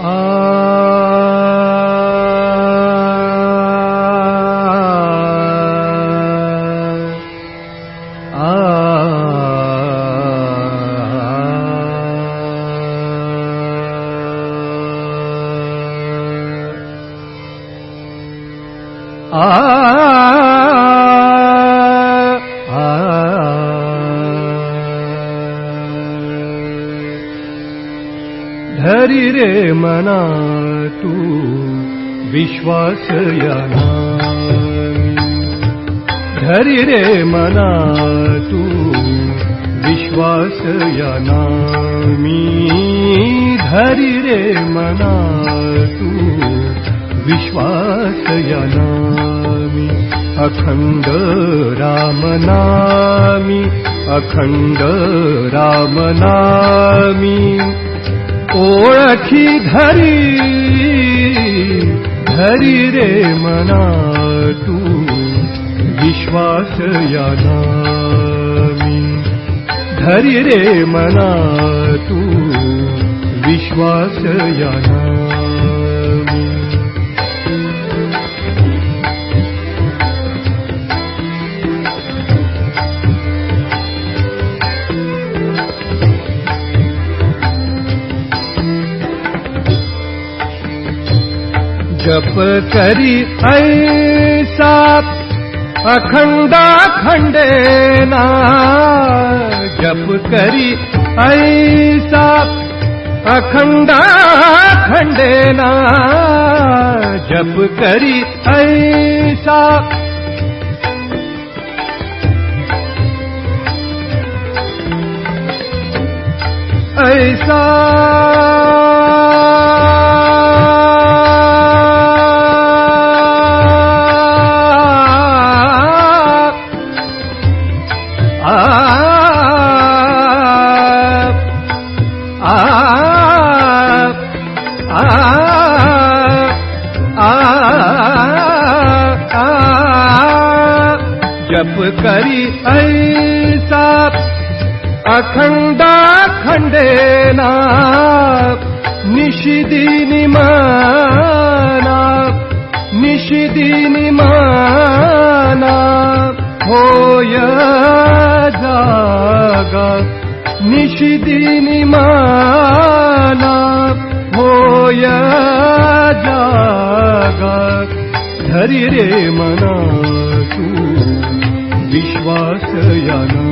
Uh... रे मना तू विश्वास याना धरि रे मना तू विश्वास यानामी धरि रे मना तू विश्वास यानामी अखण्ड रामनामी। अखण्ड रामनामी ओळखी धरी धरी रे मना तू विश्वास यानामी धरी रे मना तू विश्वास यानामी जप करी ऐसा अखंडा खंडेना जप करी ऐसा अखंडा खंडेना जप करी ऐसा। ऐसा जप करी ऐसा अखंडा खंडेना निशिदीनि माना निशिदीनि माना होय जागा निशिदीनि माना होय जागा धरि रे मना तू विश्वास याना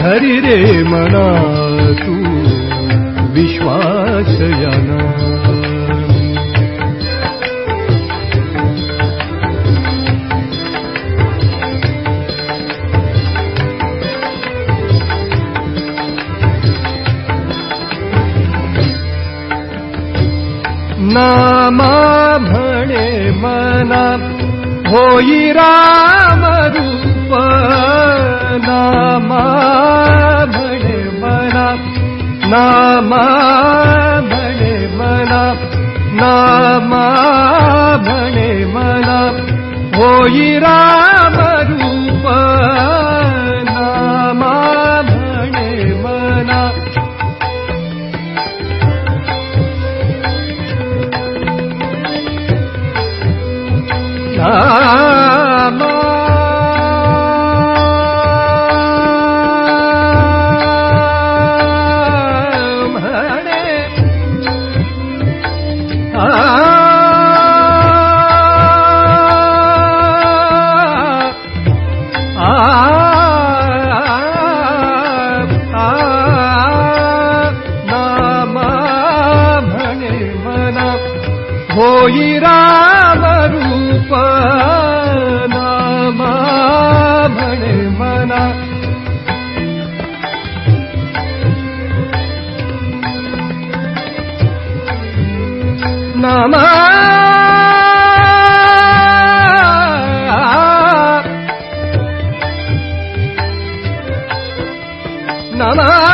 धरि रे मना तू विश्वास नामा म्हणे मना होई राम रूप नामा म्हणे मना नामा म्हणे मना नामा म्हणे मना होई राम होई राम रूप नामा म्हणे मना नामा नामा नामा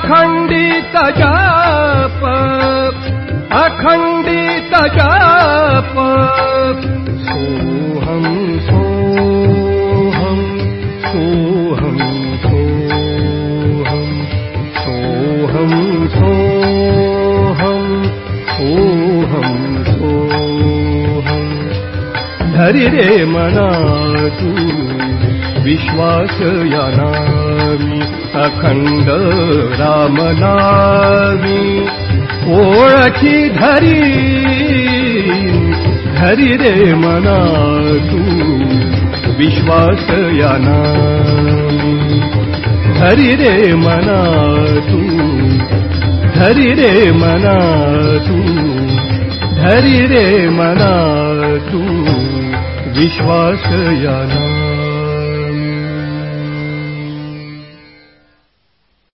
अखण्डित जाप अखण्डित जाप सोऽहं सोऽहं सोऽहं सोऽहं सोऽहं सोऽहं सोऽहं सोऽहं। धरि रे मना तु विश्वासयानामि अखण्ड रामनामि। ओळखि धरि धरि रे मना तु विश्वासयानामि। धरि रे मना तु धरि रे मना तु धरि रे मना तु विश्वासयाना